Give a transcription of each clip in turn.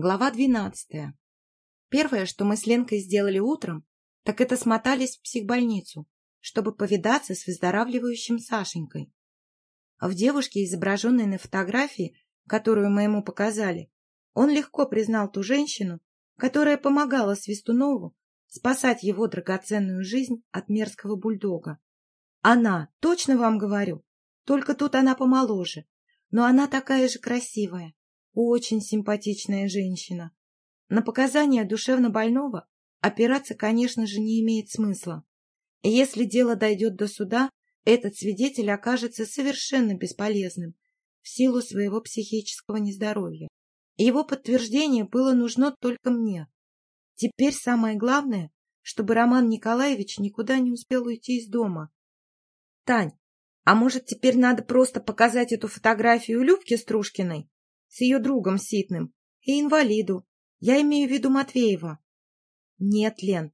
Глава двенадцатая. Первое, что мы с Ленкой сделали утром, так это смотались в психбольницу, чтобы повидаться с выздоравливающим Сашенькой. В девушке, изображенной на фотографии, которую мы ему показали, он легко признал ту женщину, которая помогала Свистунову спасать его драгоценную жизнь от мерзкого бульдога. Она, точно вам говорю, только тут она помоложе, но она такая же красивая, очень симпатичная женщина. На показания душевно больного опираться, конечно же, не имеет смысла. Если дело дойдет до суда, этот свидетель окажется совершенно бесполезным в силу своего психического нездоровья. Его подтверждение было нужно только мне. Теперь самое главное, чтобы Роман Николаевич никуда не успел уйти из дома. — Тань, а может, теперь надо просто показать эту фотографию Любке Стружкиной? С ее другом Ситным и инвалиду. Я имею в виду Матвеева. Нет, Лен,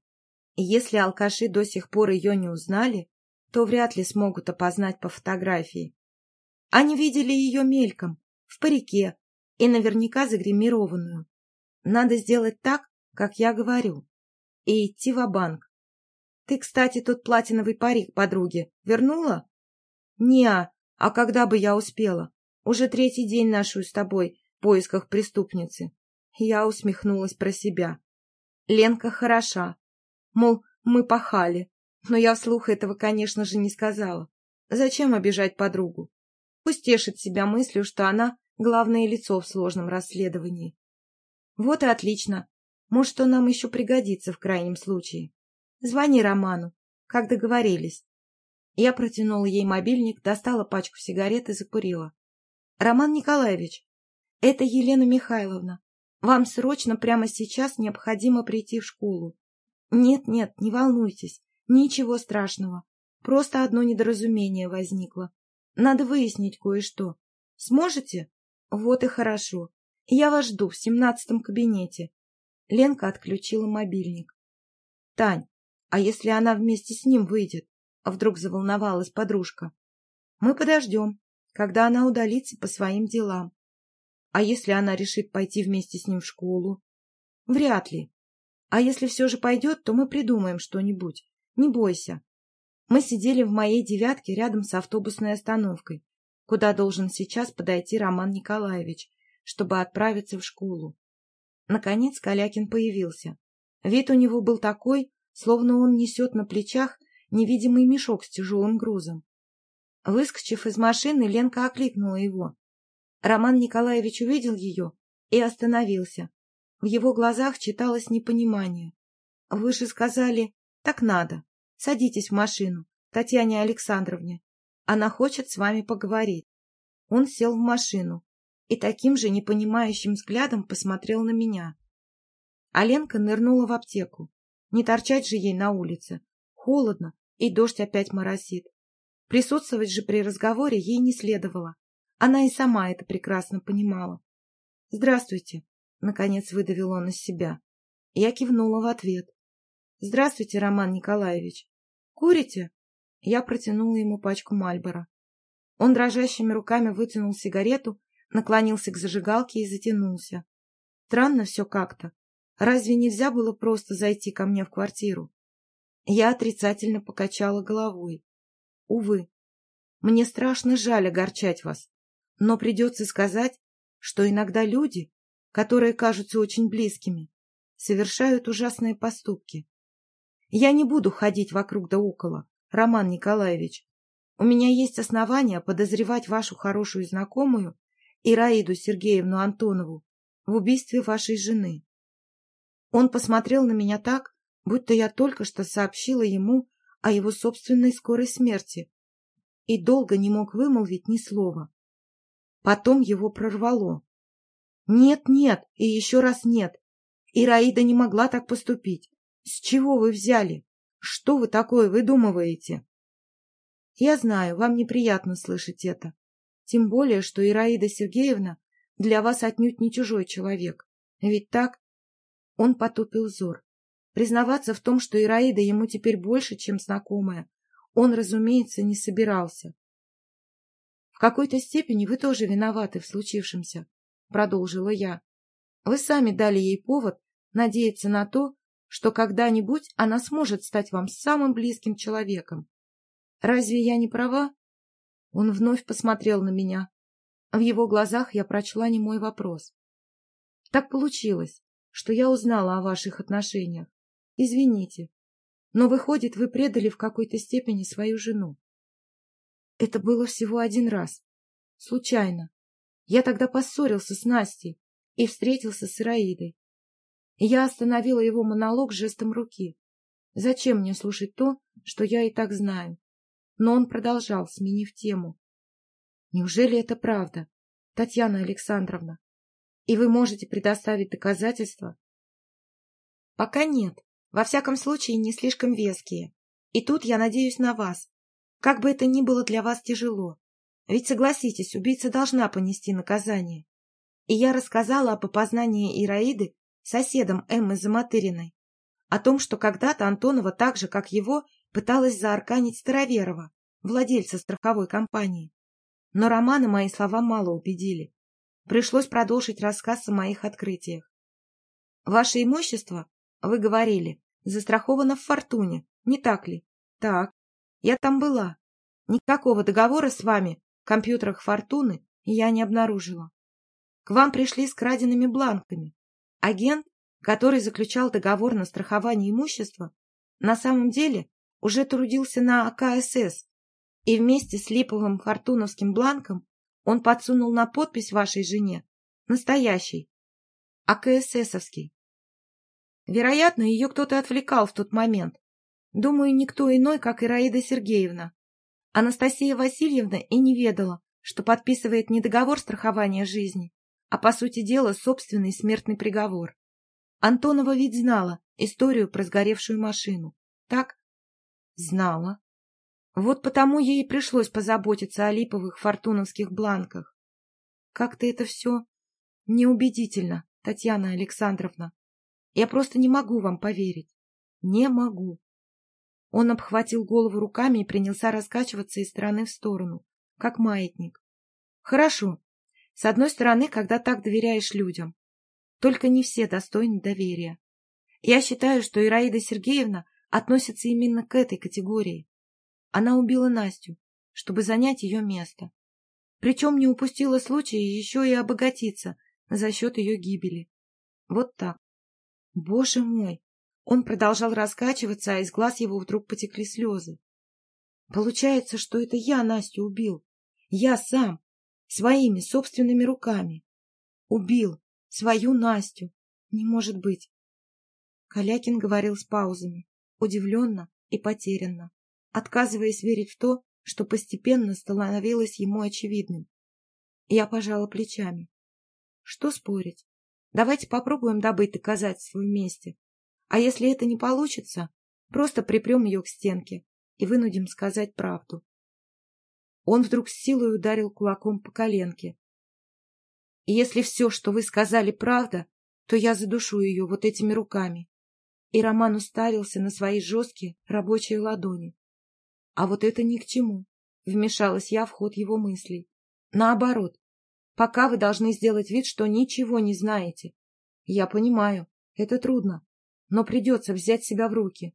если алкаши до сих пор ее не узнали, то вряд ли смогут опознать по фотографии. Они видели ее мельком, в парике, и наверняка загримированную. Надо сделать так, как я говорю, и идти в банк Ты, кстати, тот платиновый парик подруге вернула? Не, а когда бы я успела? Уже третий день нашу с тобой в поисках преступницы. Я усмехнулась про себя. Ленка хороша. Мол, мы пахали. Но я вслух этого, конечно же, не сказала. Зачем обижать подругу? Пусть тешит себя мыслью, что она главное лицо в сложном расследовании. Вот и отлично. Может, он нам еще пригодится в крайнем случае. Звони Роману, как договорились. Я протянула ей мобильник, достала пачку сигарет и закурила. — Роман Николаевич, это Елена Михайловна. Вам срочно прямо сейчас необходимо прийти в школу. Нет-нет, не волнуйтесь, ничего страшного. Просто одно недоразумение возникло. Надо выяснить кое-что. Сможете? Вот и хорошо. Я вас жду в семнадцатом кабинете. Ленка отключила мобильник. — Тань, а если она вместе с ним выйдет? — вдруг заволновалась подружка. — Мы подождем когда она удалится по своим делам. А если она решит пойти вместе с ним в школу? Вряд ли. А если все же пойдет, то мы придумаем что-нибудь. Не бойся. Мы сидели в моей девятке рядом с автобусной остановкой, куда должен сейчас подойти Роман Николаевич, чтобы отправиться в школу. Наконец Калякин появился. Вид у него был такой, словно он несет на плечах невидимый мешок с тяжелым грузом. Выскочив из машины, Ленка окликнула его. Роман Николаевич увидел ее и остановился. В его глазах читалось непонимание. — Вы же сказали, так надо. Садитесь в машину, Татьяне Александровне. Она хочет с вами поговорить. Он сел в машину и таким же непонимающим взглядом посмотрел на меня. А Ленка нырнула в аптеку. Не торчать же ей на улице. Холодно, и дождь опять моросит. Присутствовать же при разговоре ей не следовало. Она и сама это прекрасно понимала. — Здравствуйте, — наконец выдавил он из себя. Я кивнула в ответ. — Здравствуйте, Роман Николаевич. — Курите? Я протянула ему пачку Мальбора. Он дрожащими руками вытянул сигарету, наклонился к зажигалке и затянулся. Странно все как-то. Разве нельзя было просто зайти ко мне в квартиру? Я отрицательно покачала головой. Увы, мне страшно жаль огорчать вас, но придется сказать, что иногда люди, которые кажутся очень близкими, совершают ужасные поступки. Я не буду ходить вокруг да около, Роман Николаевич. У меня есть основания подозревать вашу хорошую знакомую Ираиду Сергеевну Антонову в убийстве вашей жены. Он посмотрел на меня так, будто я только что сообщила ему о его собственной скорой смерти и долго не мог вымолвить ни слова. Потом его прорвало. «Нет, нет и еще раз нет. Ираида не могла так поступить. С чего вы взяли? Что вы такое выдумываете?» «Я знаю, вам неприятно слышать это. Тем более, что Ираида Сергеевна для вас отнюдь не чужой человек. Ведь так?» Он потупил взор. Признаваться в том, что Ираида ему теперь больше, чем знакомая, он, разумеется, не собирался. — В какой-то степени вы тоже виноваты в случившемся, — продолжила я. Вы сами дали ей повод надеяться на то, что когда-нибудь она сможет стать вам самым близким человеком. Разве я не права? Он вновь посмотрел на меня. В его глазах я прочла не мой вопрос. Так получилось, что я узнала о ваших отношениях. Извините, но, выходит, вы предали в какой-то степени свою жену. Это было всего один раз. Случайно. Я тогда поссорился с Настей и встретился с Ираидой. Я остановила его монолог жестом руки. Зачем мне слушать то, что я и так знаю? Но он продолжал, сменив тему. Неужели это правда, Татьяна Александровна? И вы можете предоставить доказательства? Пока нет. Во всяком случае, не слишком веские. И тут я надеюсь на вас. Как бы это ни было для вас тяжело. Ведь, согласитесь, убийца должна понести наказание. И я рассказала об опознании Ираиды соседом Эммы Заматыриной. О том, что когда-то Антонова так же, как его, пыталась заарканить Староверова, владельца страховой компании. Но Романа мои слова мало убедили. Пришлось продолжить рассказ о моих открытиях. Ваше имущество, вы говорили, застраховано в Фортуне, не так ли? Так. Я там была. Никакого договора с вами в компьютерах Фортуны я не обнаружила. К вам пришли с краденными бланками. Агент, который заключал договор на страхование имущества, на самом деле уже трудился на АКСС, и вместе с липовым фортуновским бланком он подсунул на подпись вашей жене, настоящий, АКССовский. Вероятно, ее кто-то отвлекал в тот момент. Думаю, никто иной, как Ираида Сергеевна. Анастасия Васильевна и не ведала, что подписывает не договор страхования жизни, а, по сути дела, собственный смертный приговор. Антонова ведь знала историю про сгоревшую машину. Так? Знала. Вот потому ей пришлось позаботиться о липовых фортуновских бланках. Как-то это все неубедительно, Татьяна Александровна. Я просто не могу вам поверить. Не могу. Он обхватил голову руками и принялся раскачиваться из стороны в сторону, как маятник. Хорошо. С одной стороны, когда так доверяешь людям. Только не все достойны доверия. Я считаю, что Ираида Сергеевна относится именно к этой категории. Она убила Настю, чтобы занять ее место. Причем не упустила случая еще и обогатиться за счет ее гибели. Вот так. Боже мой! Он продолжал раскачиваться, а из глаз его вдруг потекли слезы. Получается, что это я Настю убил. Я сам, своими собственными руками. Убил свою Настю. Не может быть. Калякин говорил с паузами, удивленно и потерянно отказываясь верить в то, что постепенно становилось ему очевидным. Я пожала плечами. Что спорить? Давайте попробуем добыть доказательства вместе. А если это не получится, просто припрем ее к стенке и вынудим сказать правду. Он вдруг с силой ударил кулаком по коленке. И если все, что вы сказали, правда, то я задушу ее вот этими руками. И Роман уставился на свои жесткие рабочие ладони. А вот это ни к чему. Вмешалась я в ход его мыслей. Наоборот, пока вы должны сделать вид, что ничего не знаете. Я понимаю, это трудно, но придется взять себя в руки.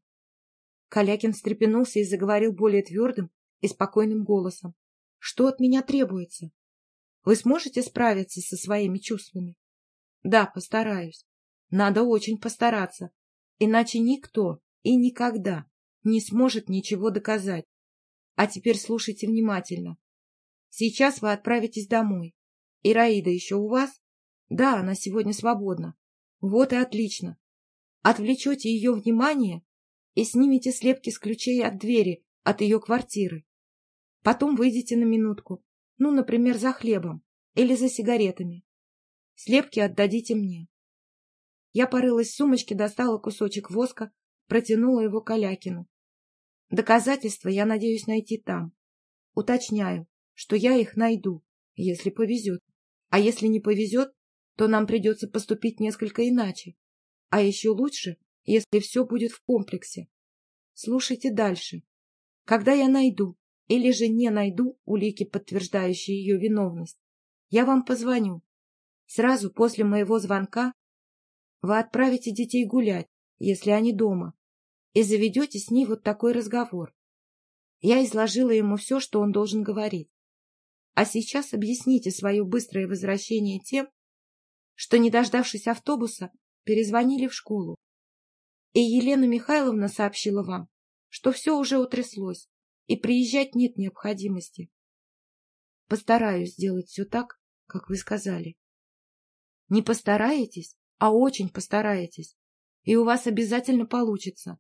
Калякин встрепенулся и заговорил более твердым и спокойным голосом. Что от меня требуется? Вы сможете справиться со своими чувствами? Да, постараюсь. Надо очень постараться, иначе никто и никогда не сможет ничего доказать. А теперь слушайте внимательно. Сейчас вы отправитесь домой. Ираида еще у вас? Да, она сегодня свободна. Вот и отлично. Отвлечете ее внимание и снимете слепки с ключей от двери, от ее квартиры. Потом выйдете на минутку, ну, например, за хлебом или за сигаретами. Слепки отдадите мне. Я порылась в сумочке, достала кусочек воска, протянула его Калякину. Доказательства я надеюсь найти там. Уточняю, что я их найду, если повезет. А если не повезет, то нам придется поступить несколько иначе. А еще лучше, если все будет в комплексе. Слушайте дальше. Когда я найду или же не найду улики, подтверждающие ее виновность, я вам позвоню. Сразу после моего звонка Вы отправите детей гулять, если они дома, и заведете с ней вот такой разговор. Я изложила ему все, что он должен говорить. А сейчас объясните свое быстрое возвращение тем, что, не дождавшись автобуса, перезвонили в школу. И Елена Михайловна сообщила вам, что все уже утряслось, и приезжать нет необходимости. Постараюсь сделать все так, как вы сказали. Не постараетесь, а очень постараетесь, и у вас обязательно получится.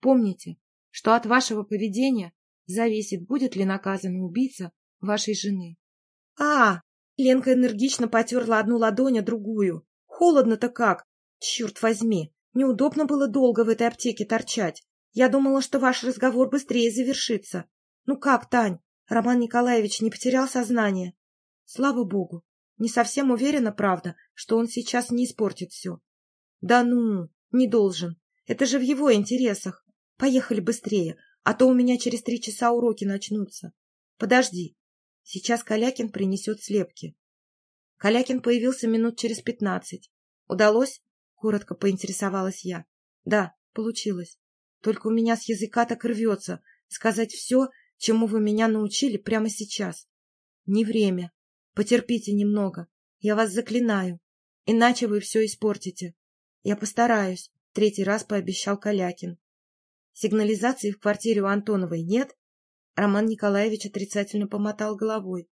Помните, что от вашего поведения зависит, будет ли наказан убийца вашей жены. — А, Ленка энергично потерла одну ладонь, а другую. Холодно-то как! Черт возьми! Неудобно было долго в этой аптеке торчать. Я думала, что ваш разговор быстрее завершится. Ну как, Тань, Роман Николаевич не потерял сознание? Слава богу. Не совсем уверена, правда, что он сейчас не испортит все. Да ну, не должен. Это же в его интересах. Поехали быстрее, а то у меня через три часа уроки начнутся. Подожди, Сейчас Калякин принесет слепки. Калякин появился минут через пятнадцать. Удалось? Коротко поинтересовалась я. Да, получилось. Только у меня с языка так рвется сказать все, чему вы меня научили прямо сейчас. Не время. Потерпите немного. Я вас заклинаю. Иначе вы все испортите. Я постараюсь, третий раз пообещал Калякин. Сигнализации в квартире у Антоновой нет? Роман Николаевич отрицательно помотал головой.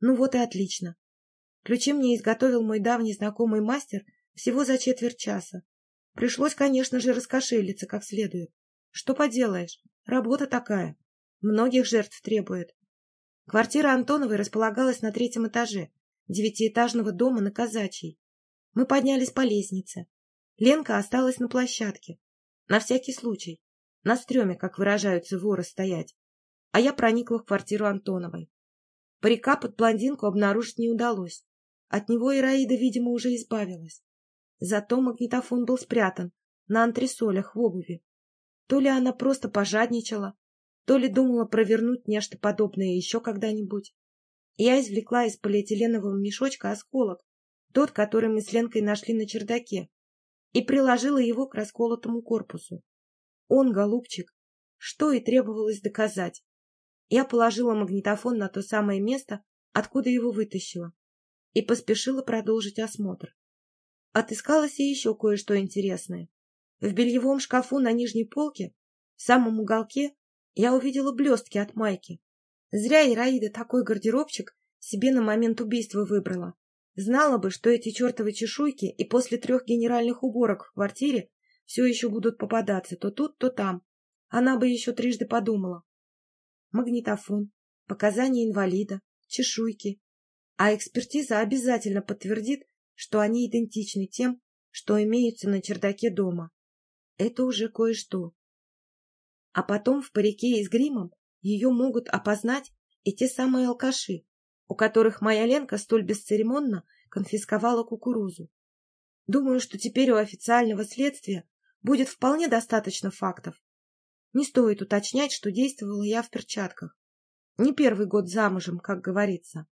Ну вот и отлично. Ключи мне изготовил мой давний знакомый мастер всего за четверть часа. Пришлось, конечно же, раскошелиться как следует. Что поделаешь, работа такая. Многих жертв требует. Квартира Антоновой располагалась на третьем этаже девятиэтажного дома на Казачьей. Мы поднялись по лестнице. Ленка осталась на площадке. На всякий случай. На стреме, как выражаются воры, стоять а я проникла в квартиру Антоновой. Парика под блондинку обнаружить не удалось. От него Ираида, видимо, уже избавилась. Зато магнитофон был спрятан на антресолях в обуви. То ли она просто пожадничала, то ли думала провернуть нечто подобное еще когда-нибудь. Я извлекла из полиэтиленового мешочка осколок, тот, который мы с Ленкой нашли на чердаке, и приложила его к расколотому корпусу. Он, голубчик, что и требовалось доказать. Я положила магнитофон на то самое место, откуда его вытащила, и поспешила продолжить осмотр. Отыскалось и еще кое-что интересное. В бельевом шкафу на нижней полке, в самом уголке, я увидела блестки от майки. Зря Ираида такой гардеробчик себе на момент убийства выбрала. Знала бы, что эти чертовы чешуйки и после трех генеральных уборок в квартире все еще будут попадаться то тут, то там. Она бы еще трижды подумала магнитофон, показания инвалида, чешуйки. А экспертиза обязательно подтвердит, что они идентичны тем, что имеются на чердаке дома. Это уже кое-что. А потом в парике и с гримом ее могут опознать и те самые алкаши, у которых моя Ленка столь бесцеремонно конфисковала кукурузу. Думаю, что теперь у официального следствия будет вполне достаточно фактов, не стоит уточнять, что действовала я в перчатках. Не первый год замужем, как говорится.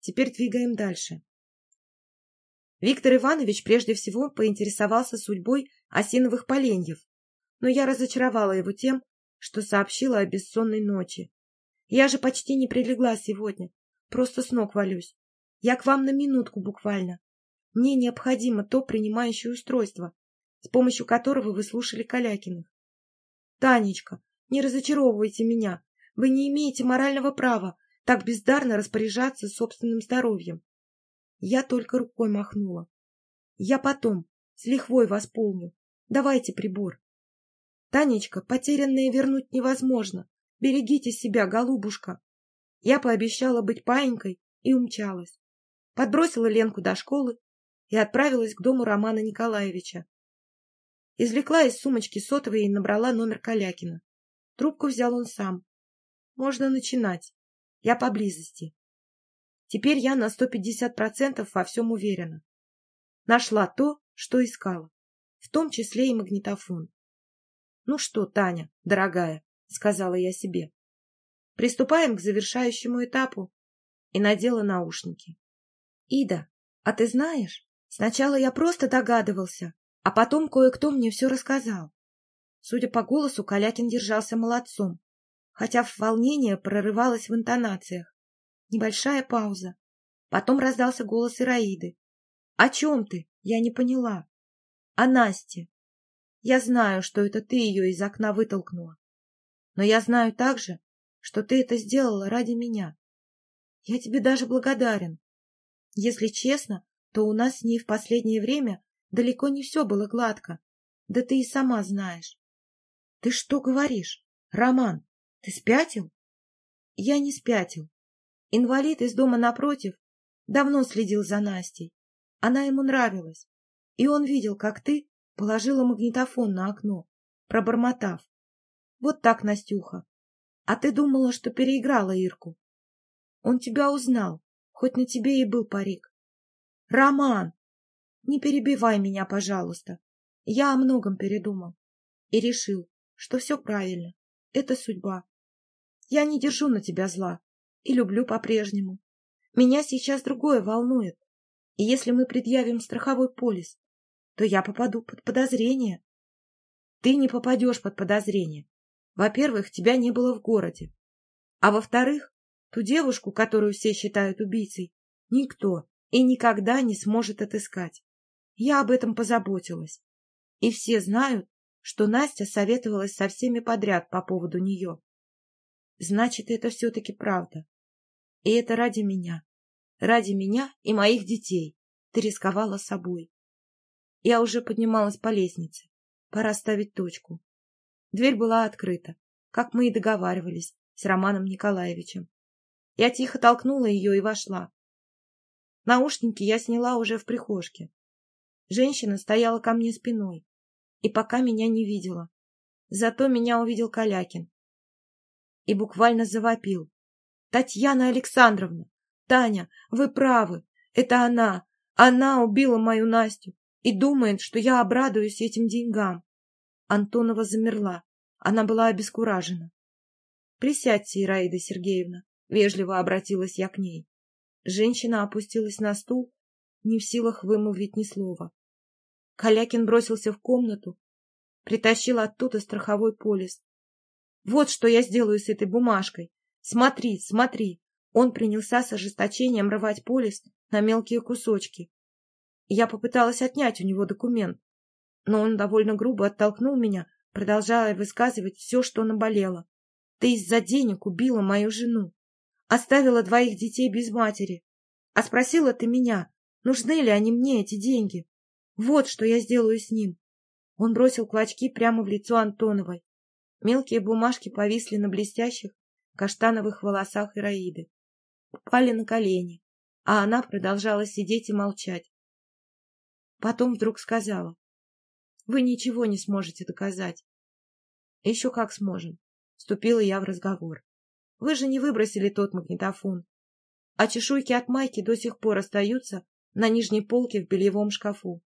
Теперь двигаем дальше. Виктор Иванович прежде всего поинтересовался судьбой осиновых поленьев, но я разочаровала его тем, что сообщила о бессонной ночи. Я же почти не прилегла сегодня, просто с ног валюсь. Я к вам на минутку буквально. Мне необходимо то принимающее устройство, с помощью которого вы слушали Калякиных. Танечка, не разочаровывайте меня. Вы не имеете морального права так бездарно распоряжаться собственным здоровьем. Я только рукой махнула. Я потом, с лихвой восполню. Давайте прибор. Танечка, потерянное вернуть невозможно. Берегите себя, голубушка. Я пообещала быть паинькой и умчалась. Подбросила Ленку до школы и отправилась к дому Романа Николаевича. Извлекла из сумочки сотовый и набрала номер Калякина. Трубку взял он сам. Можно начинать. Я поблизости. Теперь я на сто пятьдесят процентов во всем уверена. Нашла то, что искала, в том числе и магнитофон. — Ну что, Таня, дорогая, — сказала я себе, — приступаем к завершающему этапу и надела наушники. — Ида, а ты знаешь, сначала я просто догадывался, А потом кое-кто мне все рассказал. Судя по голосу, Калякин держался молодцом, хотя волнение прорывалось в интонациях. Небольшая пауза. Потом раздался голос Ираиды. — О чем ты? Я не поняла. — О Насте. Я знаю, что это ты ее из окна вытолкнула. Но я знаю также, что ты это сделала ради меня. Я тебе даже благодарен. Если честно, то у нас с ней в последнее время далеко не все было гладко. Да ты и сама знаешь. Ты что говоришь? Роман, ты спятил? Я не спятил. Инвалид из дома напротив давно следил за Настей. Она ему нравилась. И он видел, как ты положила магнитофон на окно, пробормотав. Вот так, Настюха. А ты думала, что переиграла Ирку. Он тебя узнал, хоть на тебе и был парик. Роман! Не перебивай меня, пожалуйста. Я о многом передумал и решил, что все правильно. Это судьба. Я не держу на тебя зла и люблю по-прежнему. Меня сейчас другое волнует. И если мы предъявим страховой полис, то я попаду под подозрение. Ты не попадешь под подозрение. Во-первых, тебя не было в городе. А во-вторых, ту девушку, которую все считают убийцей, никто и никогда не сможет отыскать. Я об этом позаботилась. И все знают, что Настя советовалась со всеми подряд по поводу нее. Значит, это все-таки правда. И это ради меня. Ради меня и моих детей. Ты рисковала собой. Я уже поднималась по лестнице. Пора ставить точку. Дверь была открыта, как мы и договаривались с Романом Николаевичем. Я тихо толкнула ее и вошла. Наушники я сняла уже в прихожке. Женщина стояла ко мне спиной и пока меня не видела. Зато меня увидел Калякин и буквально завопил. — Татьяна Александровна! Таня, вы правы! Это она! Она убила мою Настю и думает, что я обрадуюсь этим деньгам. Антонова замерла. Она была обескуражена. — Присядьте, Ираида Сергеевна, — вежливо обратилась я к ней. Женщина опустилась на стул, не в силах вымолвить ни слова. Калякин бросился в комнату, притащил оттуда страховой полис. — Вот что я сделаю с этой бумажкой. Смотри, смотри. Он принялся с ожесточением рвать полис на мелкие кусочки. Я попыталась отнять у него документ, но он довольно грубо оттолкнул меня, продолжая высказывать все, что наболело. Ты из-за денег убила мою жену, оставила двоих детей без матери. А спросила ты меня, нужны ли они мне, эти деньги? Вот что я сделаю с ним. Он бросил клочки прямо в лицо Антоновой. Мелкие бумажки повисли на блестящих каштановых волосах Ираиды. Упали на колени, а она продолжала сидеть и молчать. Потом вдруг сказала. — Вы ничего не сможете доказать. — Еще как сможем. Вступила я в разговор. — Вы же не выбросили тот магнитофон. А чешуйки от майки до сих пор остаются на нижней полке в бельевом шкафу.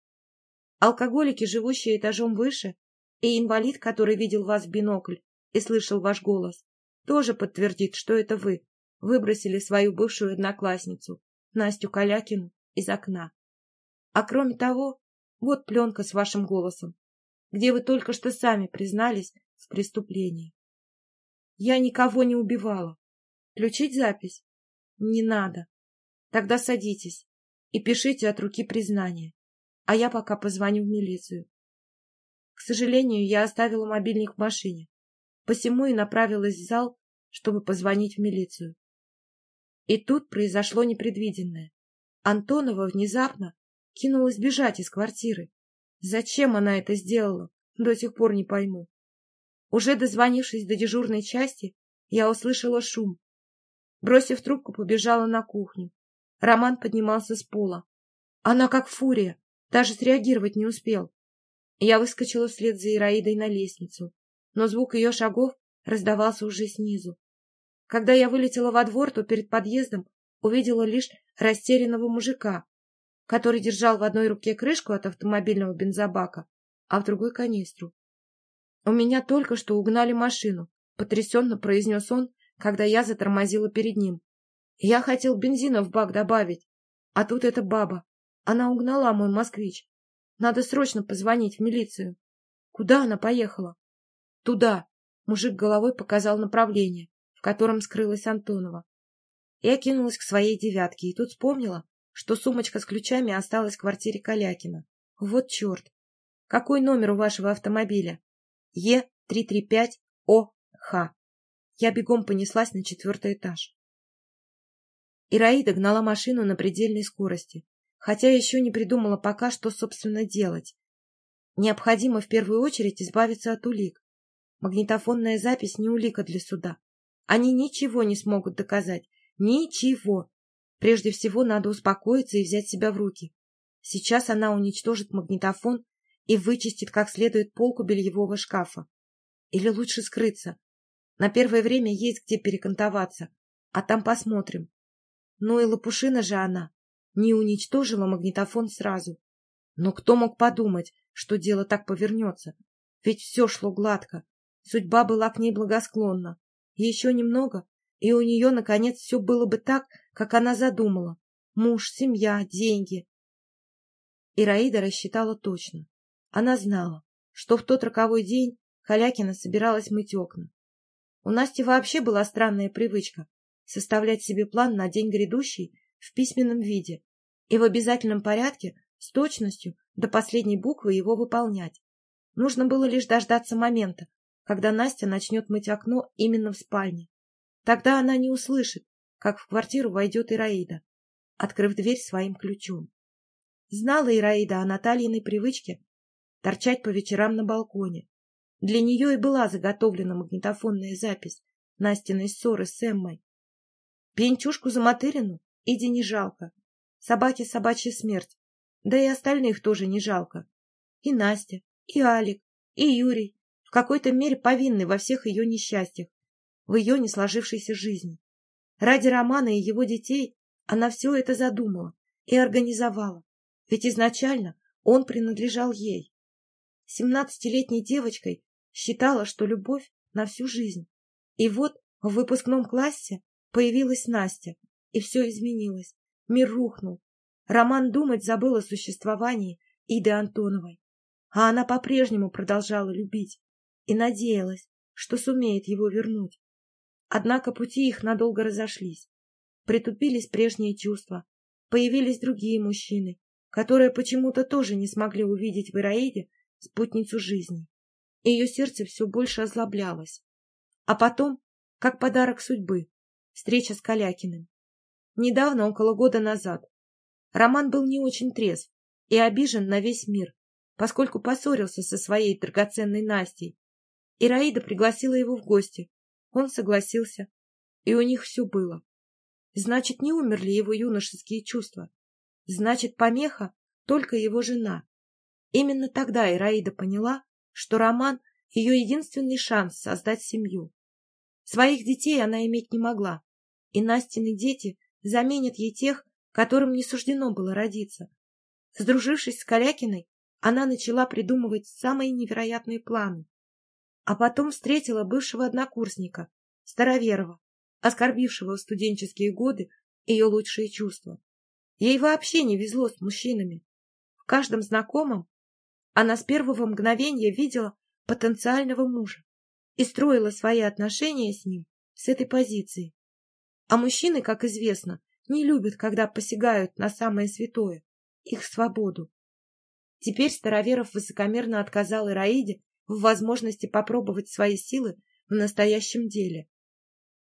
Алкоголики, живущие этажом выше, и инвалид, который видел вас в бинокль и слышал ваш голос, тоже подтвердит, что это вы выбросили свою бывшую одноклассницу, Настю Калякину, из окна. А кроме того, вот пленка с вашим голосом, где вы только что сами признались в преступлении. Я никого не убивала. Включить запись? Не надо. Тогда садитесь и пишите от руки признание, а я пока позвоню в милицию. К сожалению, я оставила мобильник в машине, посему и направилась в зал, чтобы позвонить в милицию. И тут произошло непредвиденное. Антонова внезапно кинулась бежать из квартиры. Зачем она это сделала, до сих пор не пойму. Уже дозвонившись до дежурной части, я услышала шум. Бросив трубку, побежала на кухню. Роман поднимался с пола. Она как фурия, даже среагировать не успел. Я выскочила вслед за Ираидой на лестницу, но звук ее шагов раздавался уже снизу. Когда я вылетела во двор, то перед подъездом увидела лишь растерянного мужика, который держал в одной руке крышку от автомобильного бензобака, а в другой канистру. «У меня только что угнали машину», — потрясенно произнес он, когда я затормозила перед ним. «Я хотел бензина в бак добавить, а тут эта баба. Она угнала мой москвич. Надо срочно позвонить в милицию. Куда она поехала? Туда. Мужик головой показал направление, в котором скрылась Антонова. Я кинулась к своей девятке и тут вспомнила, что сумочка с ключами осталась в квартире Калякина. Вот черт! Какой номер у вашего автомобиля? Е-335-ОХ. Я бегом понеслась на четвертый этаж. Ираида гнала машину на предельной скорости, хотя еще не придумала пока, что, собственно, делать. Необходимо в первую очередь избавиться от улик. Магнитофонная запись не улика для суда. Они ничего не смогут доказать. Ничего. Прежде всего надо успокоиться и взять себя в руки. Сейчас она уничтожит магнитофон и вычистит как следует полку бельевого шкафа. Или лучше скрыться. На первое время есть где перекантоваться, а там посмотрим. Ну и лопушина же она. Не уничтожила магнитофон сразу. Но кто мог подумать, что дело так повернется? Ведь все шло гладко. Судьба была к ней благосклонна. Еще немного, и у нее, наконец, все было бы так, как она задумала. Муж, семья, деньги. Ираида рассчитала точно. Она знала, что в тот роковой день Халякина собиралась мыть окна. У Насти вообще была странная привычка составлять себе план на день грядущий в письменном виде и в обязательном порядке с точностью до последней буквы его выполнять. Нужно было лишь дождаться момента, когда Настя начнет мыть окно именно в спальне. Тогда она не услышит, как в квартиру войдет Ираида, открыв дверь своим ключом. Знала Ираида о Натальиной привычке торчать по вечерам на балконе. Для нее и была заготовлена магнитофонная запись Настиной ссоры с Эммой. Пенчушку за Матырину иди не жалко. Собаке собачья смерть. Да и остальных тоже не жалко. И Настя, и Алик, и Юрий в какой-то мере повинны во всех ее несчастьях, в ее не сложившейся жизни. Ради Романа и его детей она все это задумала и организовала, ведь изначально он принадлежал ей. Семнадцатилетней девочкой считала, что любовь на всю жизнь. И вот в выпускном классе появилась Настя, и все изменилось. Мир рухнул. Роман думать забыл о существовании Иды Антоновой. А она по-прежнему продолжала любить и надеялась, что сумеет его вернуть. Однако пути их надолго разошлись. Притупились прежние чувства. Появились другие мужчины, которые почему-то тоже не смогли увидеть в Ираиде спутницу жизни. Ее сердце все больше озлоблялось. А потом, как подарок судьбы, встреча с Калякиным. Недавно, около года назад, Роман был не очень трезв и обижен на весь мир, поскольку поссорился со своей драгоценной Настей. Ираида пригласила его в гости. Он согласился, и у них все было. Значит, не умерли его юношеские чувства. Значит, помеха только его жена. Именно тогда Ираида поняла, что Роман — ее единственный шанс создать семью. Своих детей она иметь не могла, и Настины дети заменят ей тех, которым не суждено было родиться. Сдружившись с Калякиной, она начала придумывать самые невероятные планы. А потом встретила бывшего однокурсника, Староверова, оскорбившего в студенческие годы ее лучшие чувства. Ей вообще не везло с мужчинами. В каждом знакомом она с первого мгновения видела потенциального мужа и строила свои отношения с ним с этой позиции. А мужчины, как известно, не любят, когда посягают на самое святое — их свободу. Теперь Староверов высокомерно отказал Ираиде в возможности попробовать свои силы в настоящем деле.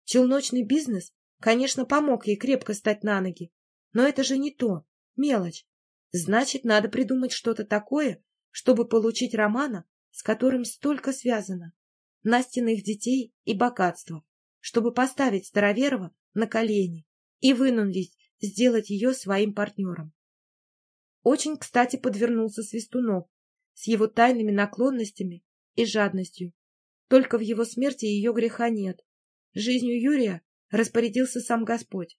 Челночный бизнес, конечно, помог ей крепко стать на ноги, но это же не то, мелочь. Значит, надо придумать что-то такое, чтобы получить Романа, с которым столько связано, Настиных детей и богатства, чтобы поставить Староверова на колени и вынудить сделать ее своим партнером. Очень, кстати, подвернулся Свистунов с его тайными наклонностями и жадностью. Только в его смерти ее греха нет. Жизнью Юрия распорядился сам Господь.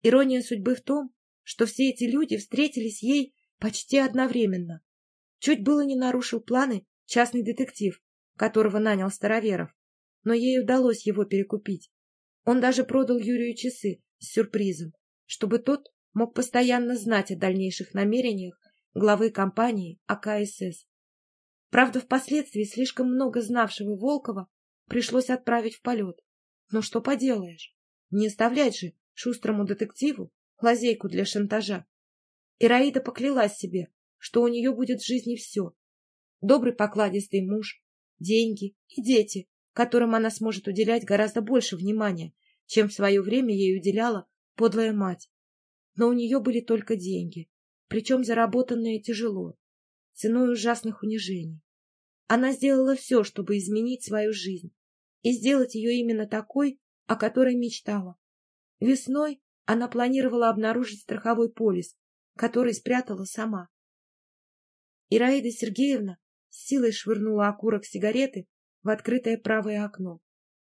Ирония судьбы в том, что все эти люди встретились ей почти одновременно. Чуть было не нарушил планы частный детектив, которого нанял Староверов, но ей удалось его перекупить. Он даже продал Юрию часы с сюрпризом, чтобы тот мог постоянно знать о дальнейших намерениях главы компании АКСС. Правда, впоследствии слишком много знавшего Волкова пришлось отправить в полет. Но что поделаешь, не оставлять же шустрому детективу лазейку для шантажа. Ираида поклялась себе, что у нее будет в жизни все. Добрый покладистый муж, деньги и дети, которым она сможет уделять гораздо больше внимания, чем в свое время ей уделяла подлая мать. Но у нее были только деньги, причем заработанные тяжело, ценой ужасных унижений. Она сделала все, чтобы изменить свою жизнь и сделать ее именно такой, о которой мечтала. Весной она планировала обнаружить страховой полис, который спрятала сама. Ираида Сергеевна с силой швырнула окурок сигареты в открытое правое окно.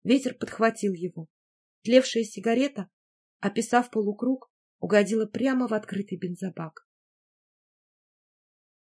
Ветер подхватил его. Тлевшая сигарета, описав полукруг, угодила прямо в открытый бензобак.